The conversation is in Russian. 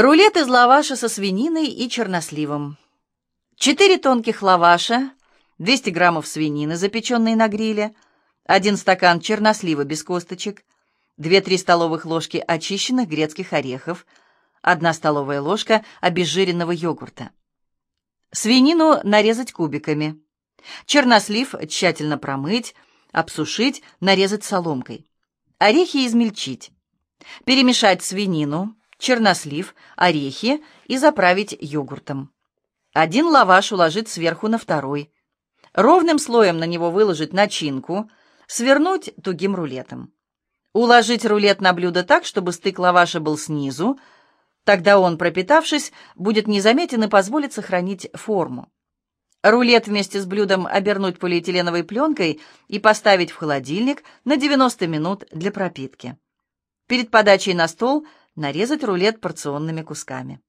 Рулет из лаваша со свининой и черносливом. 4 тонких лаваша, 200 граммов свинины, запеченной на гриле, 1 стакан чернослива без косточек, 2-3 столовых ложки очищенных грецких орехов, 1 столовая ложка обезжиренного йогурта. Свинину нарезать кубиками. Чернослив тщательно промыть, обсушить, нарезать соломкой. Орехи измельчить. Перемешать свинину, чернослив, орехи и заправить йогуртом. Один лаваш уложить сверху на второй. Ровным слоем на него выложить начинку, свернуть тугим рулетом. Уложить рулет на блюдо так, чтобы стык лаваша был снизу, тогда он, пропитавшись, будет незаметен и позволит сохранить форму. Рулет вместе с блюдом обернуть полиэтиленовой пленкой и поставить в холодильник на 90 минут для пропитки. Перед подачей на стол нарезать рулет порционными кусками.